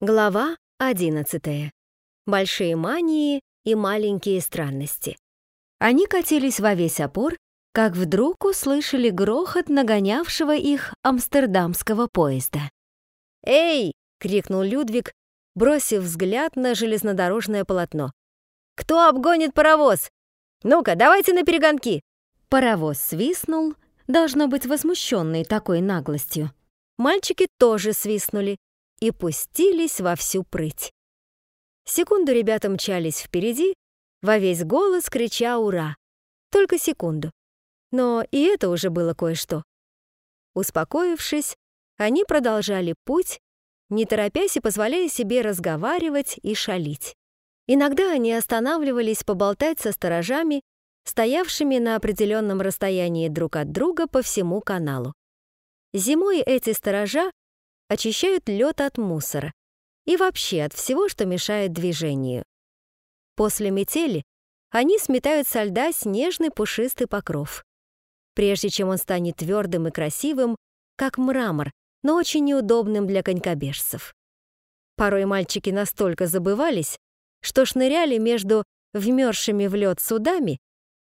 Глава 11. Большие мании и маленькие странности. Они катились во весь опор, как вдруг услышали грохот нагонявшего их амстердамского поезда. «Эй!» — крикнул Людвиг, бросив взгляд на железнодорожное полотно. «Кто обгонит паровоз? Ну-ка, давайте на перегонки!» Паровоз свистнул, должно быть возмущенный такой наглостью. Мальчики тоже свистнули, и пустились во всю прыть. Секунду ребята мчались впереди, во весь голос крича «Ура!». Только секунду. Но и это уже было кое-что. Успокоившись, они продолжали путь, не торопясь и позволяя себе разговаривать и шалить. Иногда они останавливались поболтать со сторожами, стоявшими на определенном расстоянии друг от друга по всему каналу. Зимой эти сторожа очищают лед от мусора и вообще от всего, что мешает движению. После метели они сметают со льда снежный пушистый покров. Прежде чем он станет твердым и красивым, как мрамор, но очень неудобным для конькобежцев. Порой мальчики настолько забывались, что шныряли между вмерзшими в лед судами,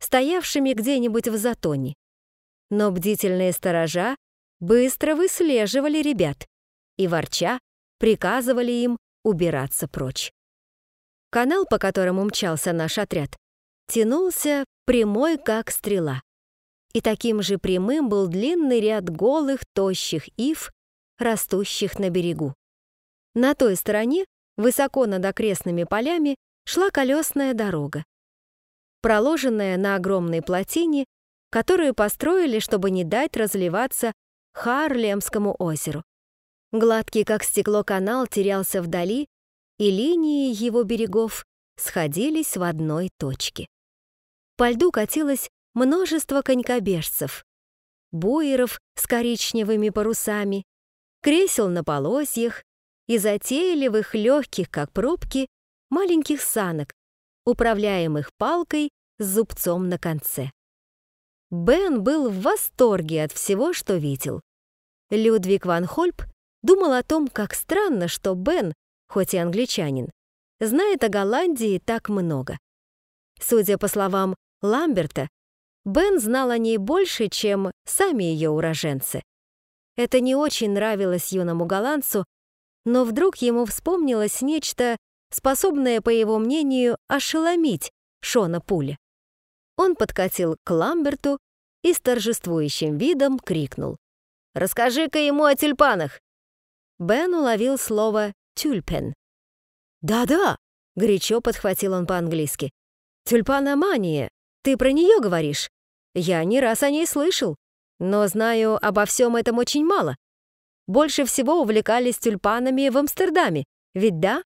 стоявшими где-нибудь в затоне. Но бдительные сторожа быстро выслеживали ребят и, ворча, приказывали им убираться прочь. Канал, по которому мчался наш отряд, тянулся прямой, как стрела. И таким же прямым был длинный ряд голых, тощих ив, растущих на берегу. На той стороне, высоко над окрестными полями, шла колесная дорога, проложенная на огромной плотине, которую построили, чтобы не дать разливаться Харлемскому озеру. Гладкий, как стекло, канал терялся вдали, и линии его берегов сходились в одной точке. По льду катилось множество конькобежцев, буеров с коричневыми парусами, кресел на полозьях и затейливых, легких, как пробки, маленьких санок, управляемых палкой с зубцом на конце. Бен был в восторге от всего, что видел. Людвиг ван Хольп думал о том, как странно, что Бен, хоть и англичанин, знает о Голландии так много. Судя по словам Ламберта, Бен знал о ней больше, чем сами ее уроженцы. Это не очень нравилось юному голландцу, но вдруг ему вспомнилось нечто, способное, по его мнению, ошеломить Шона Пуля. Он подкатил к Ламберту и с торжествующим видом крикнул. «Расскажи-ка ему о тюльпанах! Бен уловил слово «тюльпен». «Да-да», — горячо подхватил он по-английски. «Тюльпаномания, ты про нее говоришь? Я не раз о ней слышал, но знаю обо всем этом очень мало. Больше всего увлекались тюльпанами в Амстердаме, ведь да?»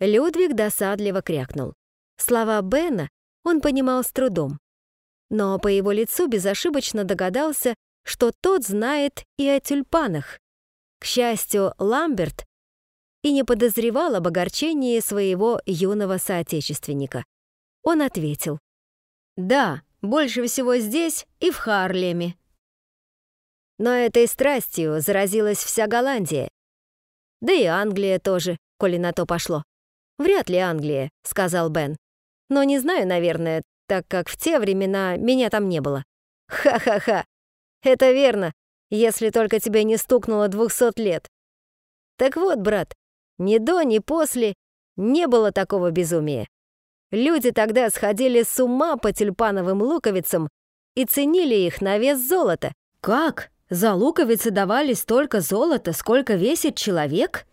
Людвиг досадливо крякнул. Слова Бена он понимал с трудом. Но по его лицу безошибочно догадался, что тот знает и о тюльпанах. К счастью, Ламберт и не подозревал об огорчении своего юного соотечественника. Он ответил. «Да, больше всего здесь и в Харлеме». Но этой страстью заразилась вся Голландия. Да и Англия тоже, коли на то пошло. «Вряд ли Англия», — сказал Бен. «Но не знаю, наверное, так как в те времена меня там не было». «Ха-ха-ха! Это верно, если только тебе не стукнуло двухсот лет. Так вот, брат, ни до, ни после не было такого безумия. Люди тогда сходили с ума по тюльпановым луковицам и ценили их на вес золота. «Как? За луковицы давали столько золота, сколько весит человек?»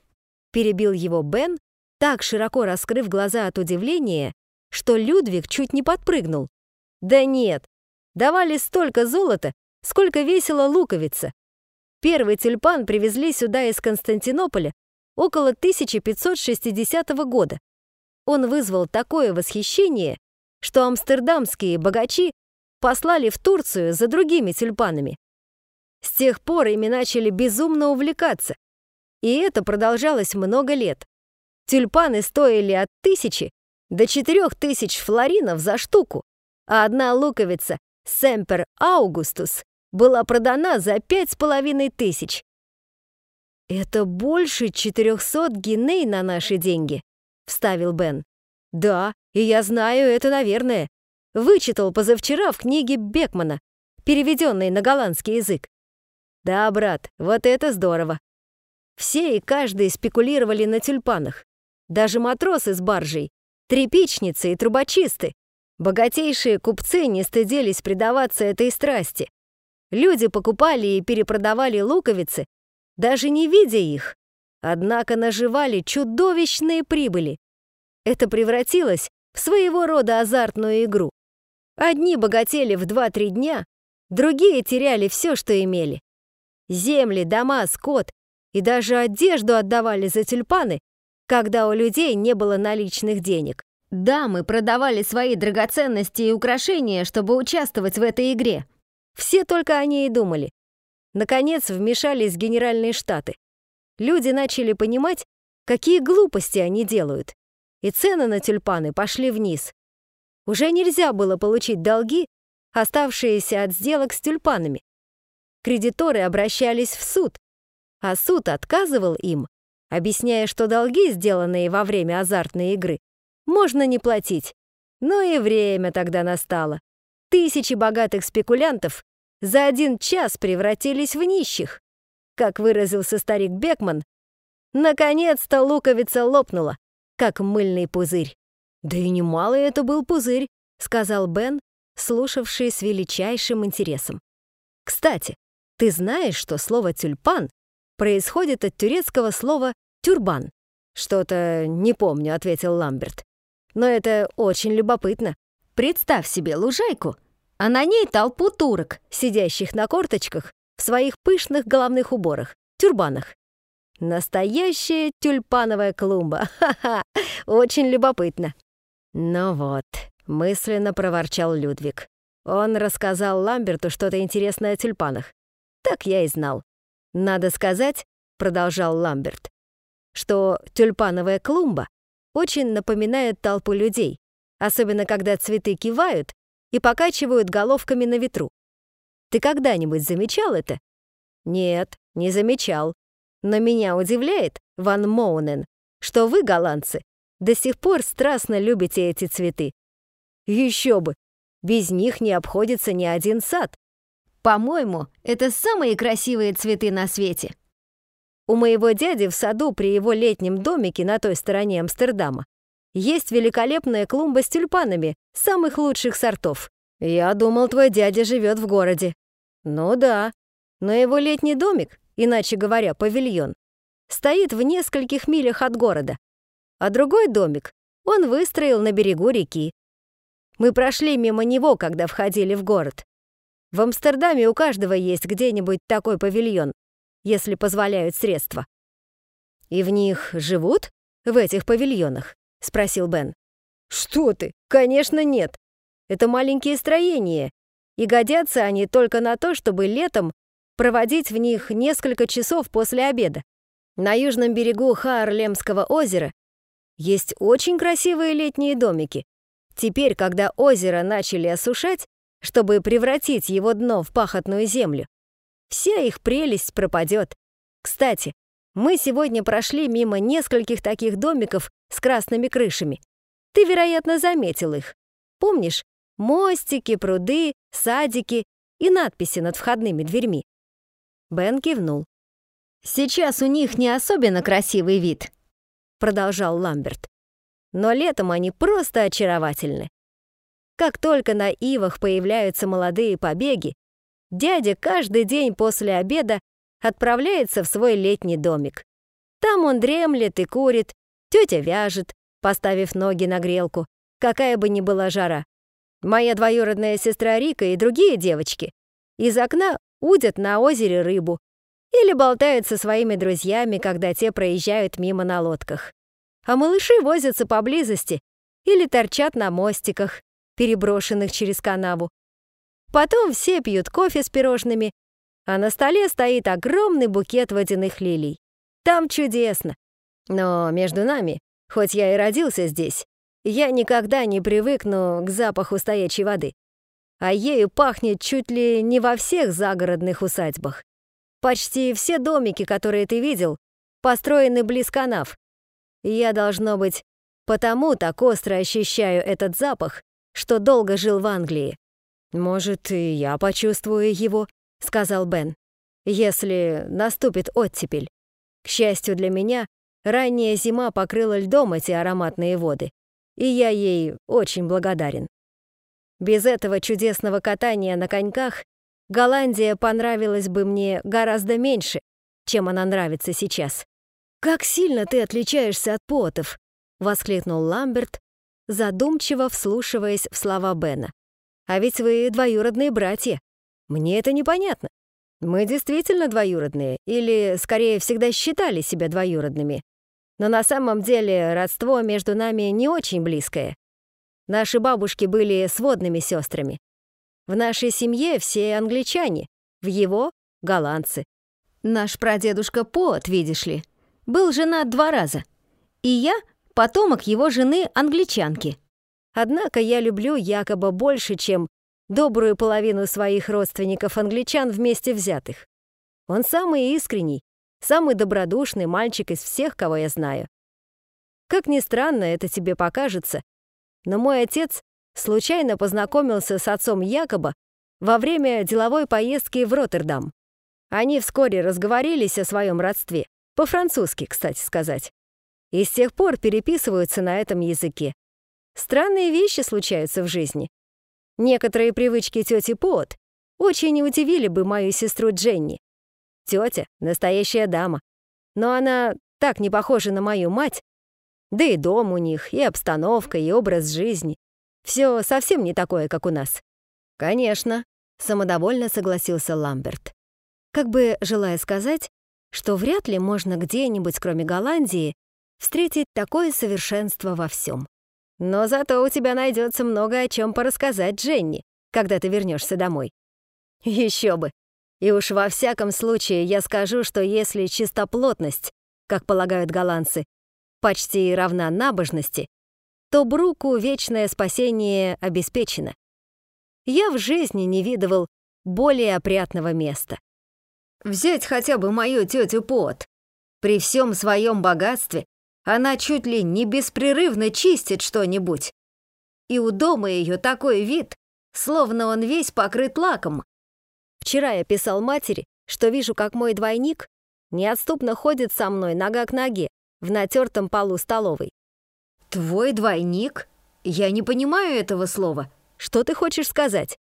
Перебил его Бен, так широко раскрыв глаза от удивления, что Людвиг чуть не подпрыгнул. «Да нет, давали столько золота, сколько весила луковица. Первый тюльпан привезли сюда из Константинополя около 1560 года. Он вызвал такое восхищение, что амстердамские богачи послали в Турцию за другими тюльпанами. С тех пор ими начали безумно увлекаться, и это продолжалось много лет. Тюльпаны стоили от тысячи до четырех тысяч флоринов за штуку, а одна луковица Семпер Аугустус была продана за пять с половиной тысяч. «Это больше 400 гиней на наши деньги», — вставил Бен. «Да, и я знаю это, наверное. Вычитал позавчера в книге Бекмана, переведенной на голландский язык. Да, брат, вот это здорово. Все и каждый спекулировали на тюльпанах. Даже матросы с баржей, тряпичницы и трубочисты. Богатейшие купцы не стыдились предаваться этой страсти. Люди покупали и перепродавали луковицы, даже не видя их. Однако наживали чудовищные прибыли. Это превратилось в своего рода азартную игру. Одни богатели в 2-3 дня, другие теряли все, что имели. Земли, дома, скот и даже одежду отдавали за тюльпаны, когда у людей не было наличных денег. Дамы продавали свои драгоценности и украшения, чтобы участвовать в этой игре. Все только о ней и думали. Наконец вмешались генеральные штаты. Люди начали понимать, какие глупости они делают. И цены на тюльпаны пошли вниз. Уже нельзя было получить долги, оставшиеся от сделок с тюльпанами. Кредиторы обращались в суд, а суд отказывал им, объясняя, что долги, сделанные во время азартной игры, можно не платить. Но и время тогда настало. Тысячи богатых спекулянтов за один час превратились в нищих. Как выразился старик Бекман, наконец-то луковица лопнула, как мыльный пузырь. «Да и немалый это был пузырь», — сказал Бен, слушавший с величайшим интересом. «Кстати, ты знаешь, что слово «тюльпан» происходит от турецкого слова «тюрбан»?» «Что-то не помню», — ответил Ламберт. «Но это очень любопытно. Представь себе лужайку, а на ней толпу турок, сидящих на корточках в своих пышных головных уборах, тюрбанах. Настоящая тюльпановая клумба. Ха-ха, очень любопытно. Ну вот, мысленно проворчал Людвиг. Он рассказал Ламберту что-то интересное о тюльпанах. Так я и знал. Надо сказать, продолжал Ламберт, что тюльпановая клумба очень напоминает толпу людей, особенно когда цветы кивают и покачивают головками на ветру. Ты когда-нибудь замечал это? Нет, не замечал. Но меня удивляет, Ван Моунен, что вы, голландцы, до сих пор страстно любите эти цветы. Еще бы, без них не обходится ни один сад. По-моему, это самые красивые цветы на свете. У моего дяди в саду при его летнем домике на той стороне Амстердама есть великолепная клумба с тюльпанами самых лучших сортов. Я думал, твой дядя живет в городе. Ну да, но его летний домик, иначе говоря, павильон, стоит в нескольких милях от города. А другой домик он выстроил на берегу реки. Мы прошли мимо него, когда входили в город. В Амстердаме у каждого есть где-нибудь такой павильон, если позволяют средства. И в них живут? В этих павильонах? — спросил Бен. «Что ты? Конечно, нет. Это маленькие строения, и годятся они только на то, чтобы летом проводить в них несколько часов после обеда. На южном берегу Хаарлемского озера есть очень красивые летние домики. Теперь, когда озеро начали осушать, чтобы превратить его дно в пахотную землю, вся их прелесть пропадет. Кстати, мы сегодня прошли мимо нескольких таких домиков с красными крышами. Ты, вероятно, заметил их. Помнишь? Мостики, пруды, садики и надписи над входными дверьми. Бен кивнул. «Сейчас у них не особенно красивый вид», — продолжал Ламберт. «Но летом они просто очаровательны. Как только на ивах появляются молодые побеги, дядя каждый день после обеда отправляется в свой летний домик. Там он дремлет и курит, тетя вяжет, поставив ноги на грелку, какая бы ни была жара. Моя двоюродная сестра Рика и другие девочки из окна удят на озере рыбу или болтают со своими друзьями, когда те проезжают мимо на лодках. А малыши возятся поблизости или торчат на мостиках, переброшенных через канаву. Потом все пьют кофе с пирожными а на столе стоит огромный букет водяных лилий. Там чудесно. Но между нами, хоть я и родился здесь, я никогда не привыкну к запаху стоячей воды. А ею пахнет чуть ли не во всех загородных усадьбах. Почти все домики, которые ты видел, построены близ канав. я, должно быть, потому так остро ощущаю этот запах, что долго жил в Англии. «Может, и я почувствую его», — сказал Бен, «если наступит оттепель. К счастью для меня, ранняя зима покрыла льдом эти ароматные воды, и я ей очень благодарен. Без этого чудесного катания на коньках Голландия понравилась бы мне гораздо меньше, чем она нравится сейчас. «Как сильно ты отличаешься от потов!» — воскликнул Ламберт, задумчиво вслушиваясь в слова Бена. «А ведь вы двоюродные братья. Мне это непонятно. Мы действительно двоюродные, или, скорее, всегда считали себя двоюродными. Но на самом деле родство между нами не очень близкое. Наши бабушки были сводными сестрами. В нашей семье все англичане, в его — голландцы. Наш прадедушка Пот, видишь ли, был женат два раза. И я — потомок его жены англичанки. Однако я люблю якобы больше, чем добрую половину своих родственников-англичан вместе взятых. Он самый искренний, самый добродушный мальчик из всех, кого я знаю. Как ни странно это тебе покажется, но мой отец случайно познакомился с отцом Якоба во время деловой поездки в Роттердам. Они вскоре разговорились о своем родстве, по-французски, кстати сказать. И с тех пор переписываются на этом языке. Странные вещи случаются в жизни. Некоторые привычки тети Пот очень удивили бы мою сестру Дженни. Тетя — настоящая дама. Но она так не похожа на мою мать. Да и дом у них, и обстановка, и образ жизни. Все совсем не такое, как у нас». «Конечно», — самодовольно согласился Ламберт. Как бы желая сказать, что вряд ли можно где-нибудь, кроме Голландии, встретить такое совершенство во всем. Но зато у тебя найдется много о чем порассказать Дженни, когда ты вернешься домой. Еще бы. И уж во всяком случае я скажу, что если чистоплотность, как полагают голландцы, почти равна набожности, то Бруку вечное спасение обеспечено. Я в жизни не видывал более опрятного места. Взять хотя бы мою тетю Пот. При всем своем богатстве она чуть ли не беспрерывно чистит что-нибудь. И у дома ее такой вид, словно он весь покрыт лаком. Вчера я писал матери, что вижу, как мой двойник неотступно ходит со мной нога к ноге в натертом полу столовой. «Твой двойник? Я не понимаю этого слова. Что ты хочешь сказать?»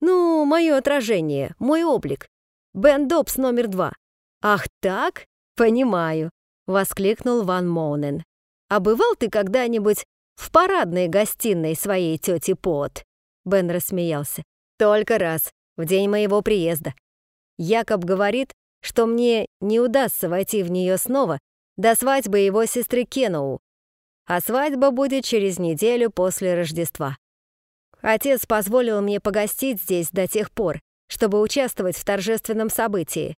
«Ну, мое отражение, мой облик. Бен Добс номер два». «Ах так? Понимаю», — воскликнул Ван Моунен. «А бывал ты когда-нибудь в парадной гостиной своей тети Пот?» Бен рассмеялся. «Только раз, в день моего приезда. Якоб говорит, что мне не удастся войти в нее снова до свадьбы его сестры Кеноу, а свадьба будет через неделю после Рождества. Отец позволил мне погостить здесь до тех пор, чтобы участвовать в торжественном событии.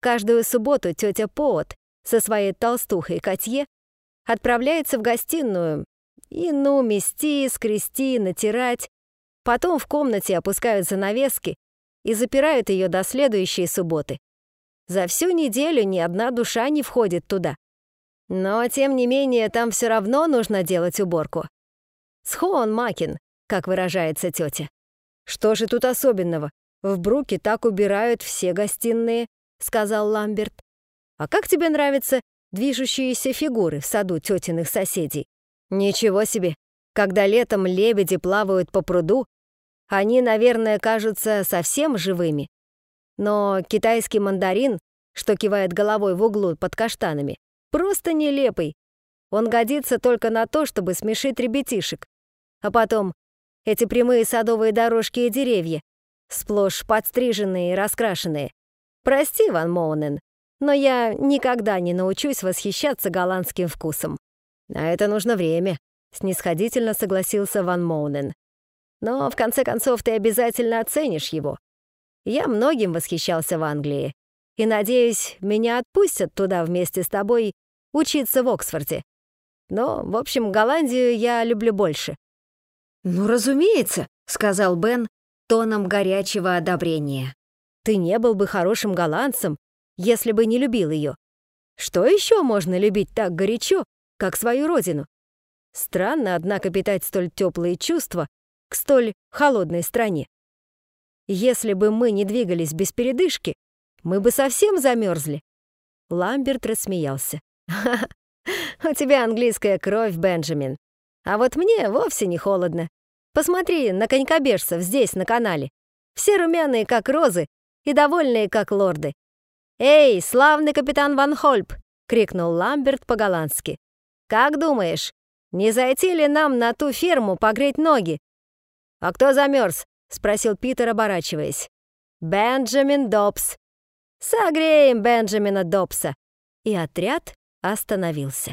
Каждую субботу тетя Поот со своей толстухой Катье отправляется в гостиную и, ну, мести, скрести, натирать. Потом в комнате опускают занавески и запирают ее до следующей субботы. За всю неделю ни одна душа не входит туда. Но, тем не менее, там все равно нужно делать уборку. Схон Макин, как выражается тетя. Что же тут особенного? В Бруке так убирают все гостиные, сказал Ламберт. А как тебе нравятся движущиеся фигуры в саду тетиных соседей? Ничего себе! Когда летом лебеди плавают по пруду, они, наверное, кажутся совсем живыми. Но китайский мандарин, что кивает головой в углу под каштанами, Просто нелепый. Он годится только на то, чтобы смешить ребятишек. А потом эти прямые садовые дорожки и деревья, сплошь подстриженные и раскрашенные. Прости, Ван Моунен, но я никогда не научусь восхищаться голландским вкусом. На это нужно время, снисходительно согласился Ван Моунен. Но в конце концов ты обязательно оценишь его. Я многим восхищался в Англии, и, надеюсь, меня отпустят туда вместе с тобой учиться в Оксфорде. Но, в общем, Голландию я люблю больше». «Ну, разумеется», — сказал Бен тоном горячего одобрения. Ты не был бы хорошим голландцем, если бы не любил ее. Что еще можно любить так горячо, как свою родину? Странно, однако, питать столь теплые чувства к столь холодной стране. Если бы мы не двигались без передышки, мы бы совсем замерзли. Ламберт рассмеялся. «Ха -ха, у тебя английская кровь, Бенджамин. А вот мне вовсе не холодно. Посмотри на конькобежцев здесь, на канале. Все румяные, как розы, и довольные, как лорды. «Эй, славный капитан Ван Хольп!» — крикнул Ламберт по-голландски. «Как думаешь, не зайти ли нам на ту ферму погреть ноги?» «А кто замерз?» — спросил Питер, оборачиваясь. «Бенджамин Добс». «Согреем Бенджамина Добса». И отряд остановился.